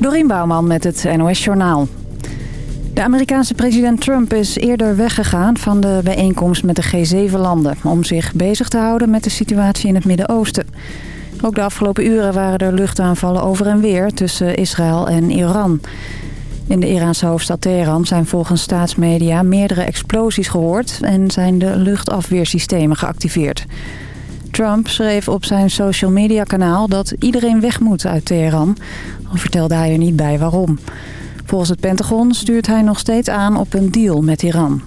Dorien Bouwman met het NOS Journaal. De Amerikaanse president Trump is eerder weggegaan van de bijeenkomst met de G7-landen... om zich bezig te houden met de situatie in het Midden-Oosten. Ook de afgelopen uren waren er luchtaanvallen over en weer tussen Israël en Iran. In de Iraanse hoofdstad Teheran zijn volgens staatsmedia meerdere explosies gehoord... en zijn de luchtafweersystemen geactiveerd. Trump schreef op zijn social media kanaal dat iedereen weg moet uit Teheran. Al vertelde hij er niet bij waarom. Volgens het Pentagon stuurt hij nog steeds aan op een deal met Iran.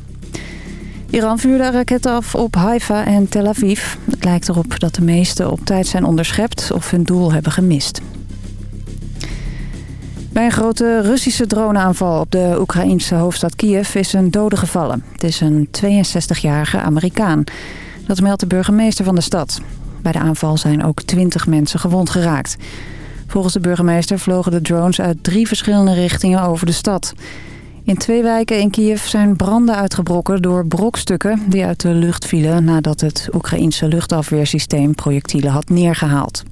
Iran vuurde raketten af op Haifa en Tel Aviv. Het lijkt erop dat de meeste op tijd zijn onderschept of hun doel hebben gemist. Bij een grote Russische droneaanval op de Oekraïnse hoofdstad Kiev is een dode gevallen. Het is een 62-jarige Amerikaan. Dat meldt de burgemeester van de stad. Bij de aanval zijn ook 20 mensen gewond geraakt. Volgens de burgemeester vlogen de drones uit drie verschillende richtingen over de stad. In twee wijken in Kiev zijn branden uitgebroken door brokstukken die uit de lucht vielen nadat het Oekraïense luchtafweersysteem projectielen had neergehaald.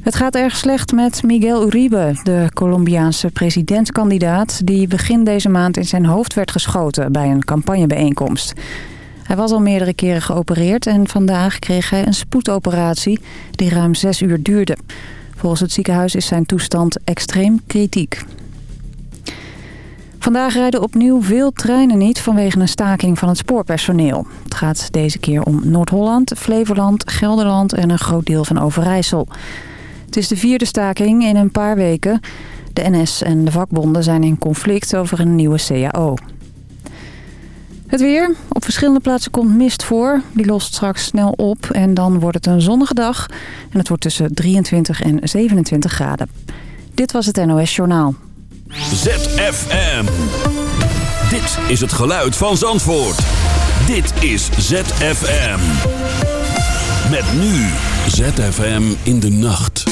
Het gaat erg slecht met Miguel Uribe, de Colombiaanse presidentskandidaat... die begin deze maand in zijn hoofd werd geschoten bij een campagnebijeenkomst. Hij was al meerdere keren geopereerd en vandaag kreeg hij een spoedoperatie die ruim zes uur duurde. Volgens het ziekenhuis is zijn toestand extreem kritiek. Vandaag rijden opnieuw veel treinen niet vanwege een staking van het spoorpersoneel. Het gaat deze keer om Noord-Holland, Flevoland, Gelderland en een groot deel van Overijssel. Het is de vierde staking in een paar weken. De NS en de vakbonden zijn in conflict over een nieuwe CAO. Het weer. Op verschillende plaatsen komt mist voor. Die lost straks snel op en dan wordt het een zonnige dag. En het wordt tussen 23 en 27 graden. Dit was het NOS Journaal. ZFM. Dit is het geluid van Zandvoort. Dit is ZFM. Met nu ZFM in de nacht.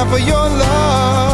not for your love.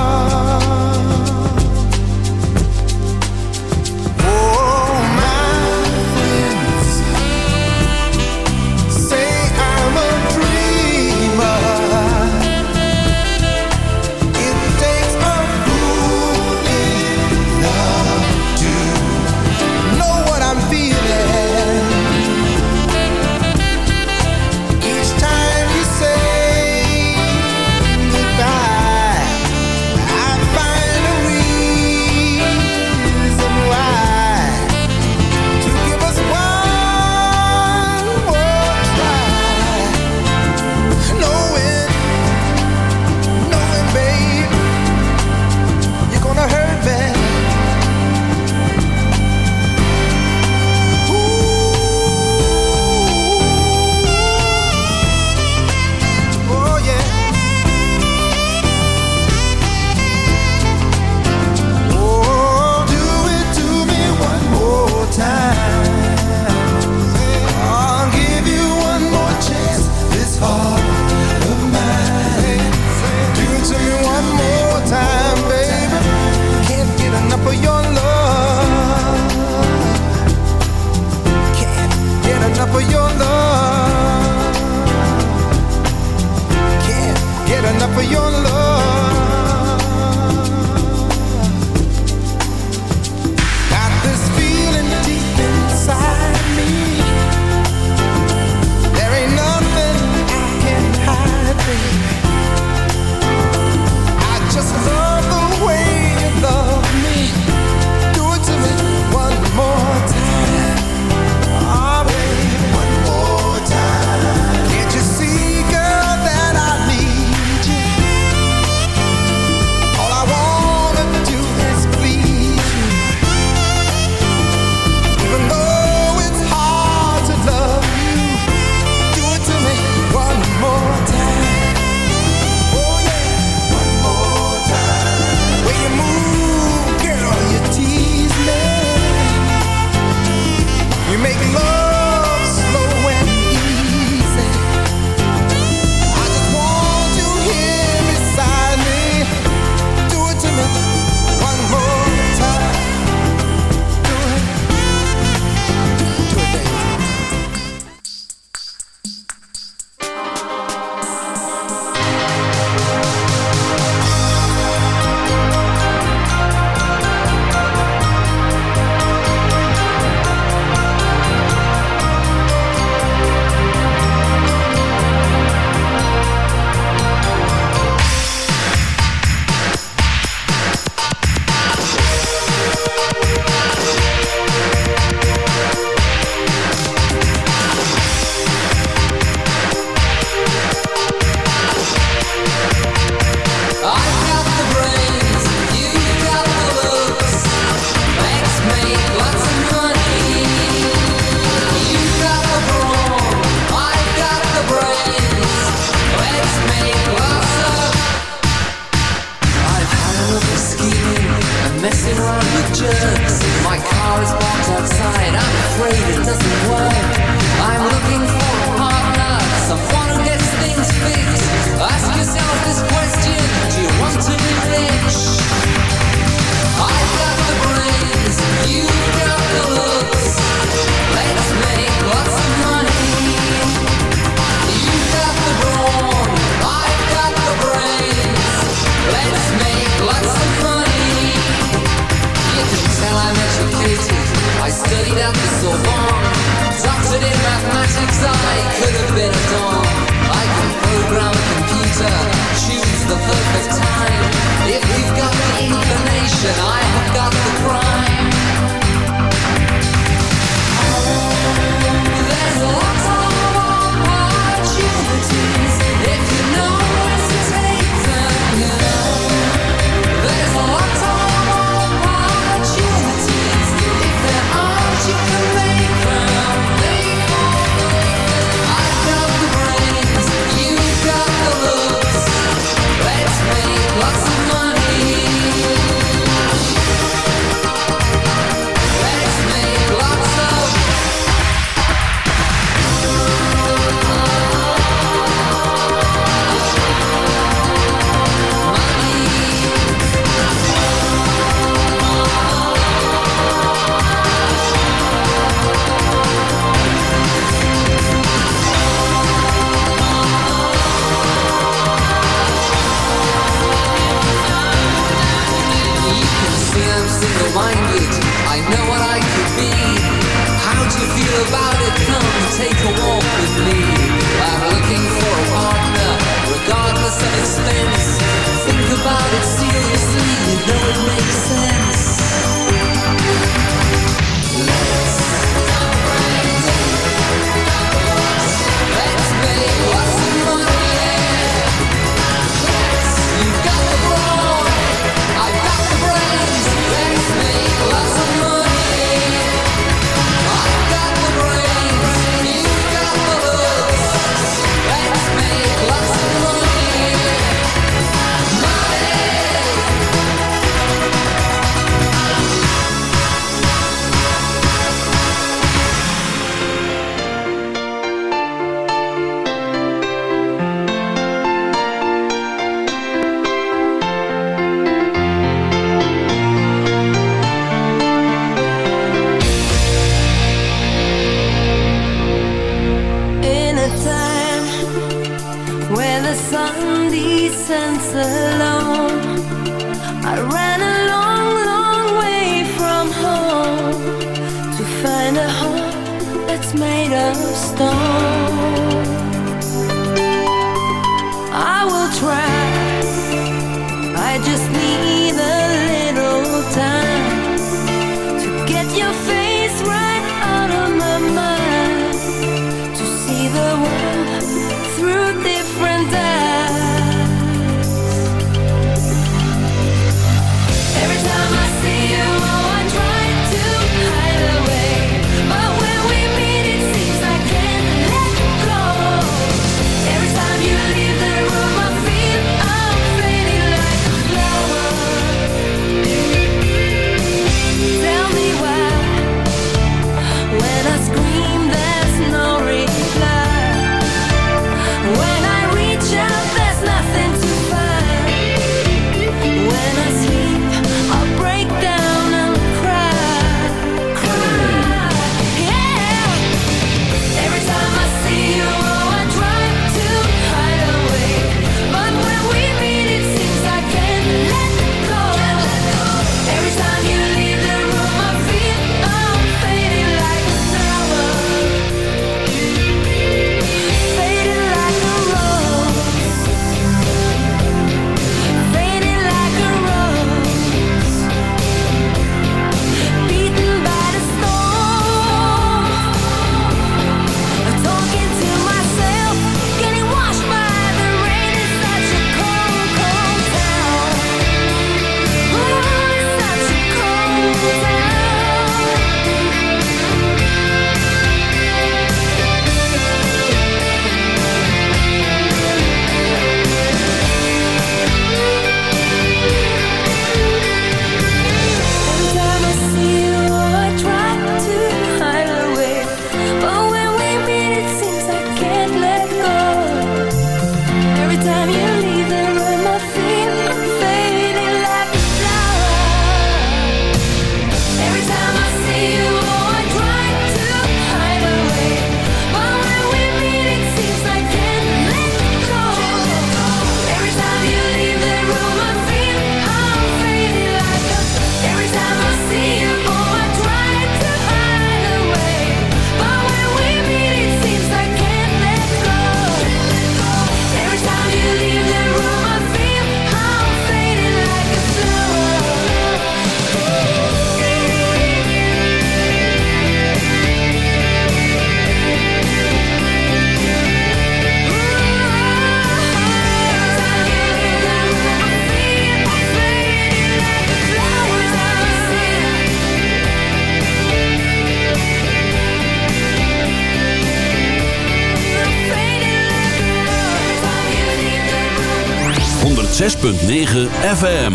106.9 FM.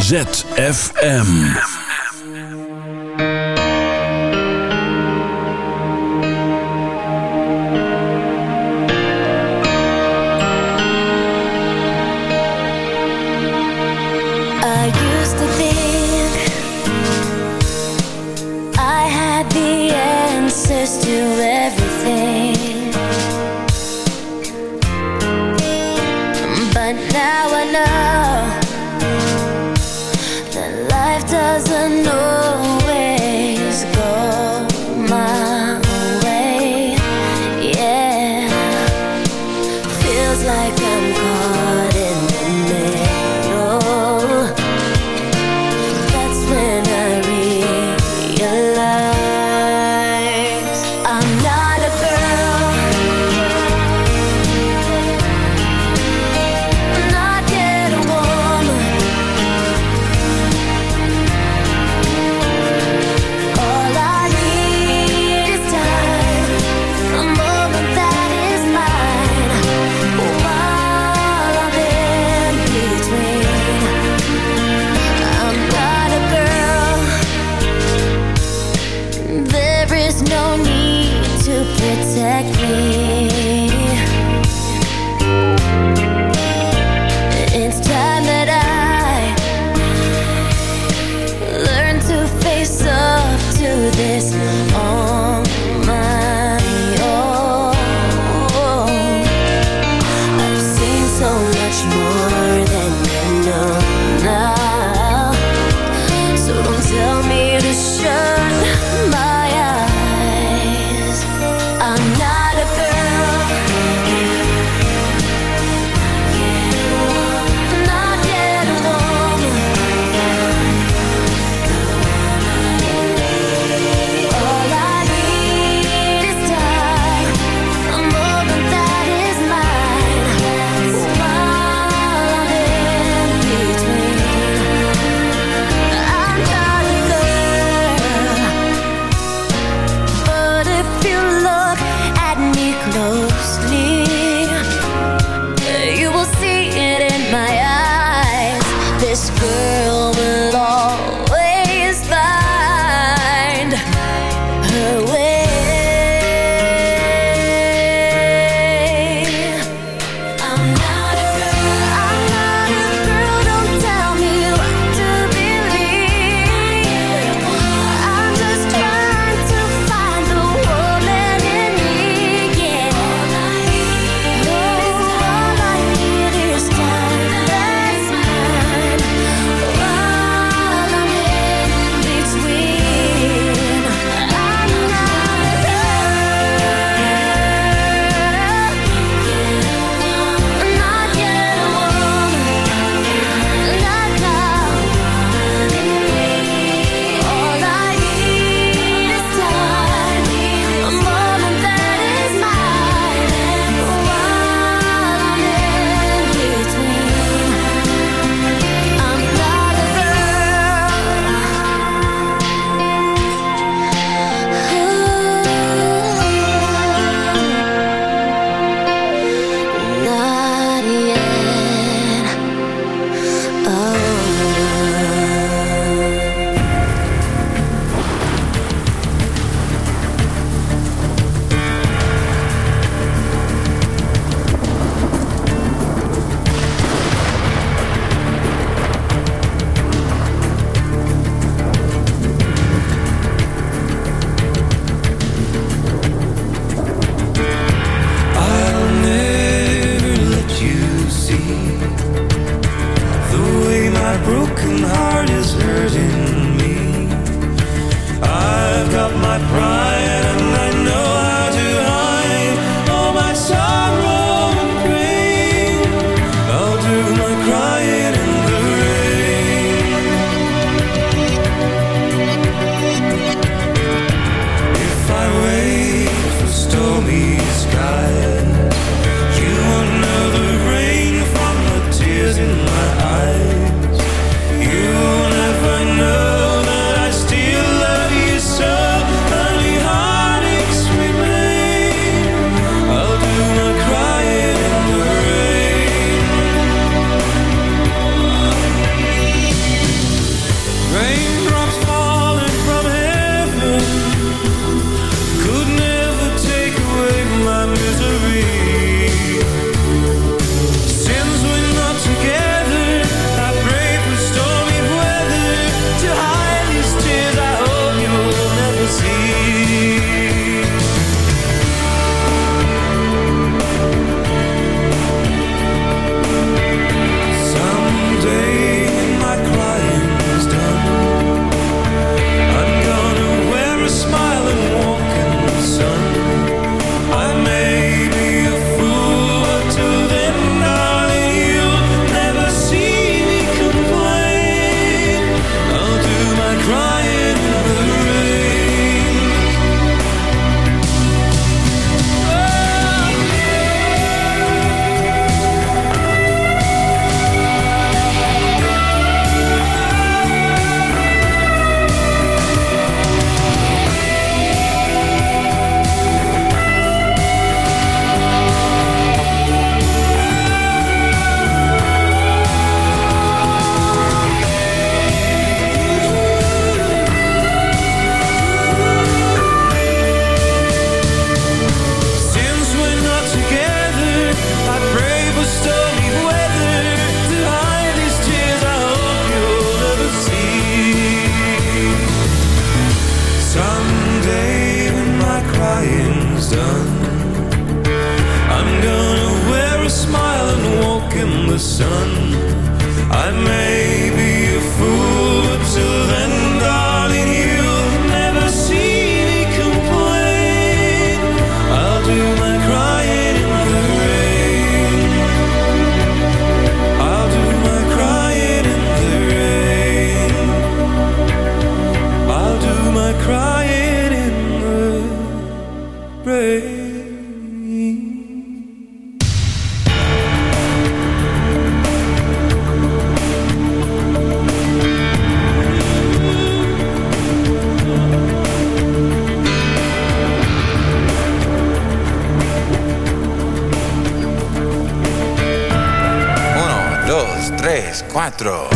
ZFM. cuatro.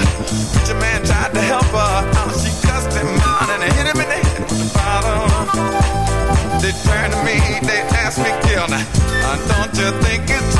her. your man tried to help her. Uh, she cussed him out and hit him in the head with the bottle. They turned to me, they asked me, Gil, uh, don't you think it's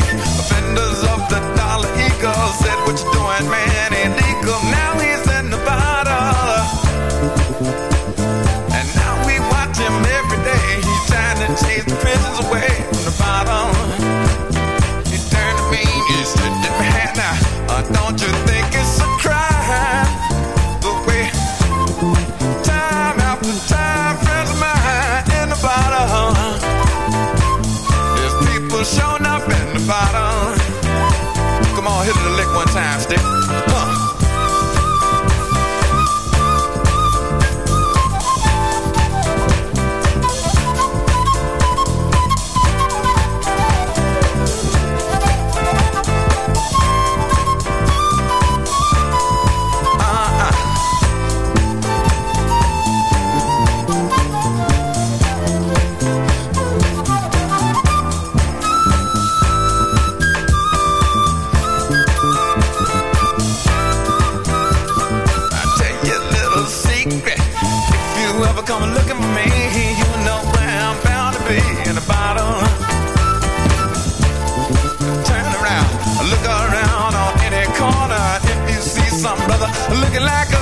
Offenders. ever come looking for me, you know where I'm bound to be in the bottom. Turn around, look around on any corner. If you see some brother looking like a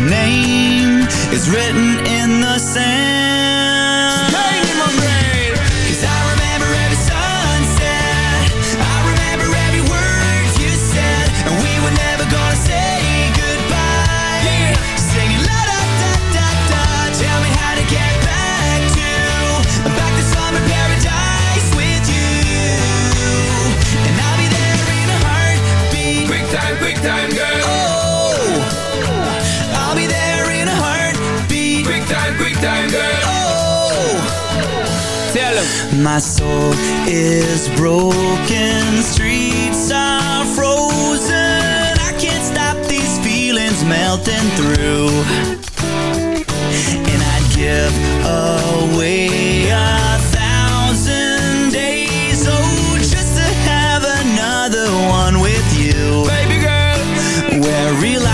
name is written in the sand. Hello. My soul is broken, streets are frozen. I can't stop these feelings melting through. And I'd give away a thousand days, oh, just to have another one with you. Baby girl, where real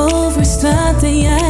over en jij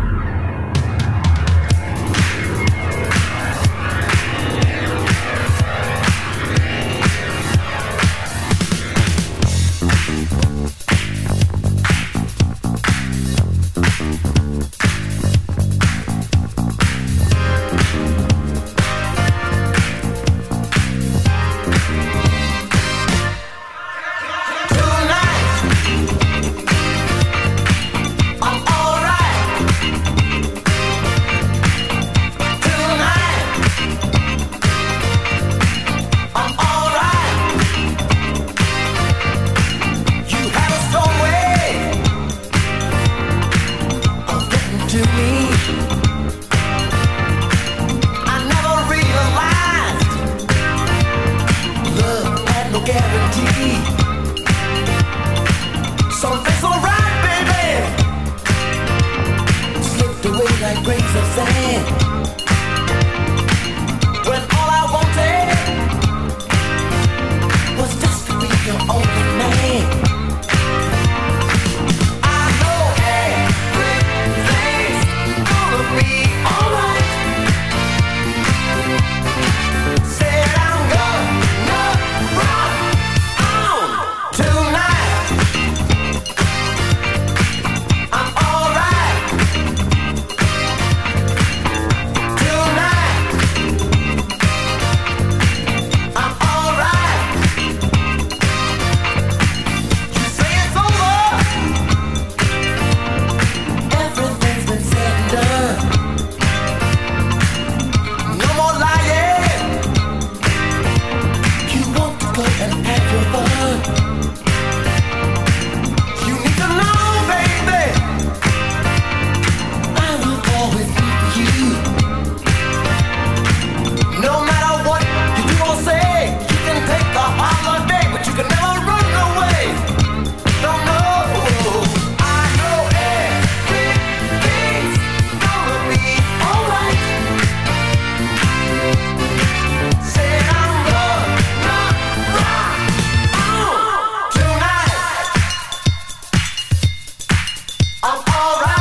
I'm alright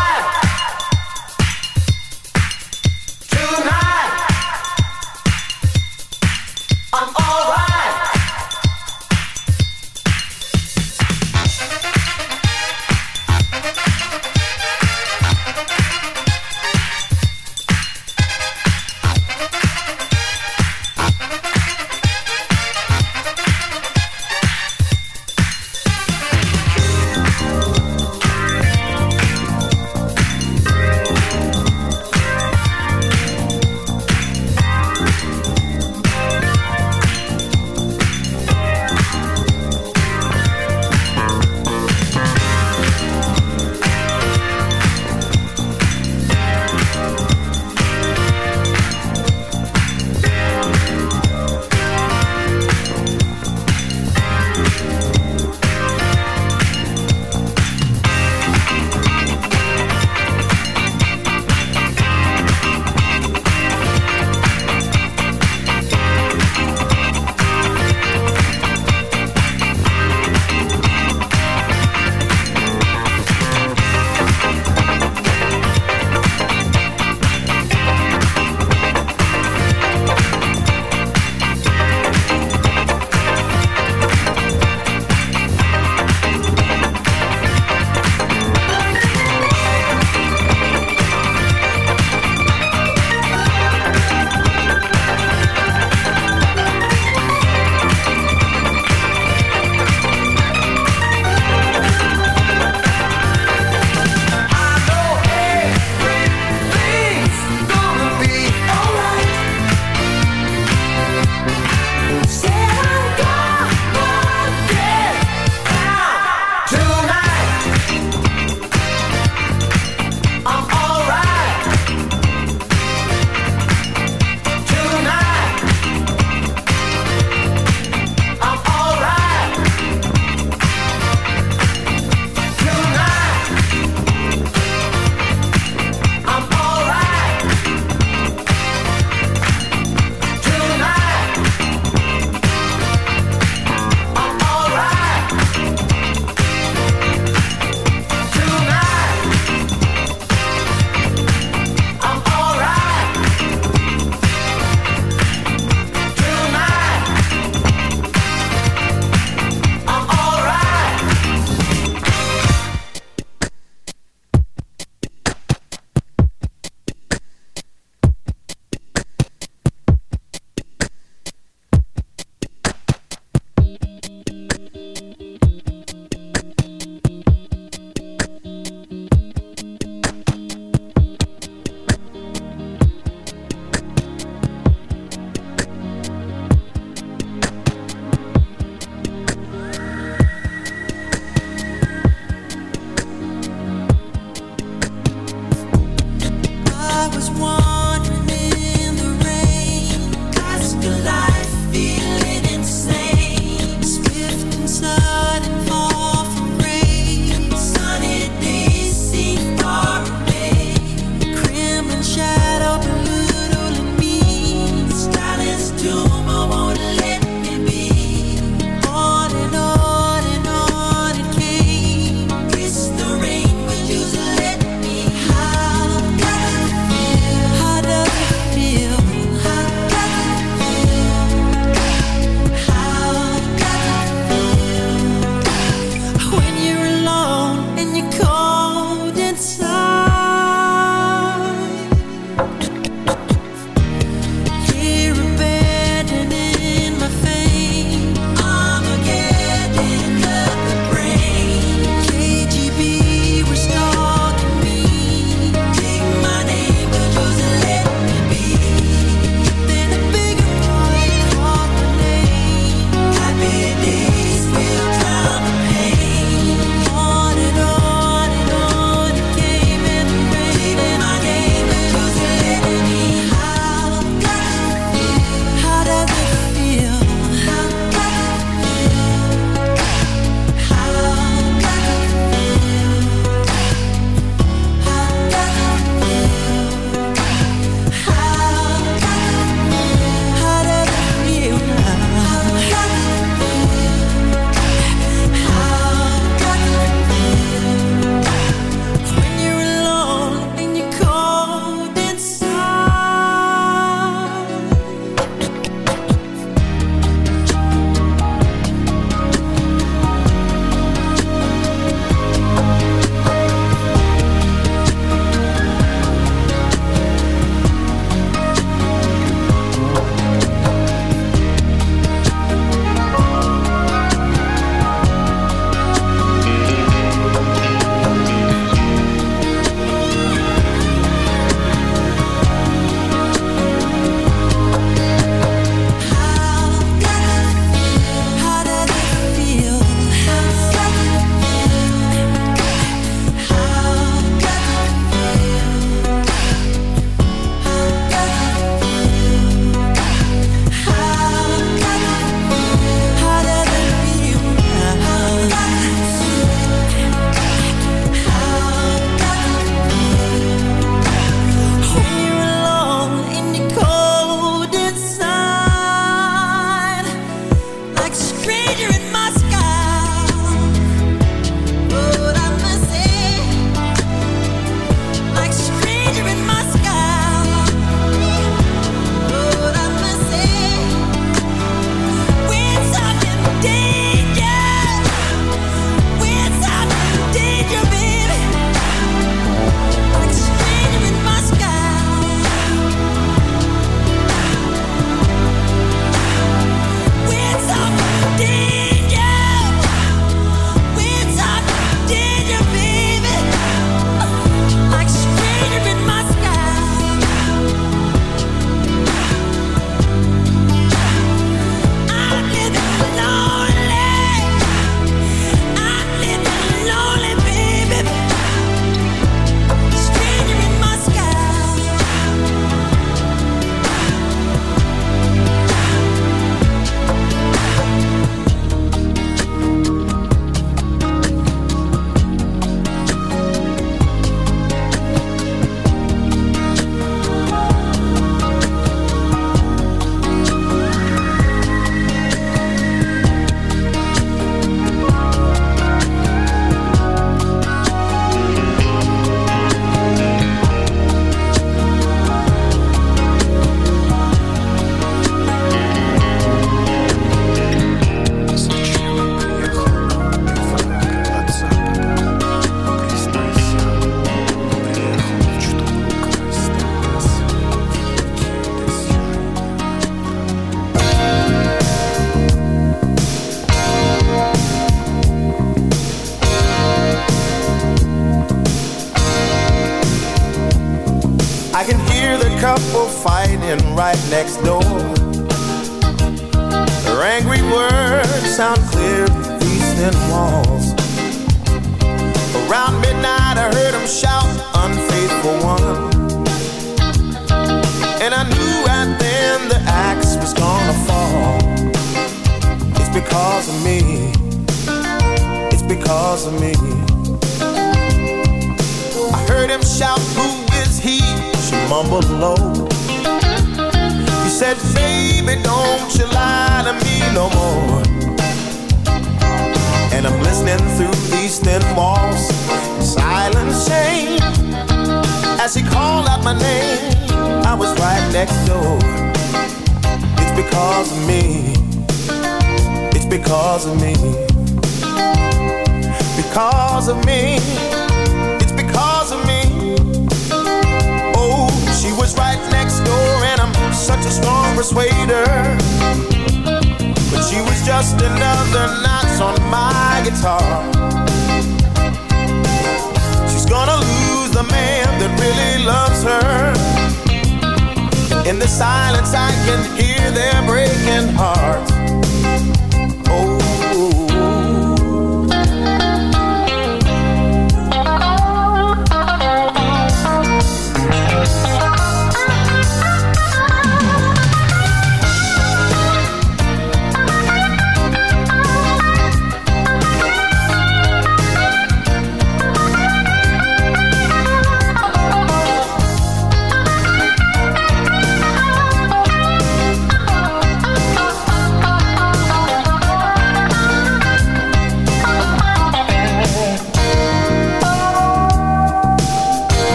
broken heart.